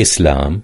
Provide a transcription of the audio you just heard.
إسلام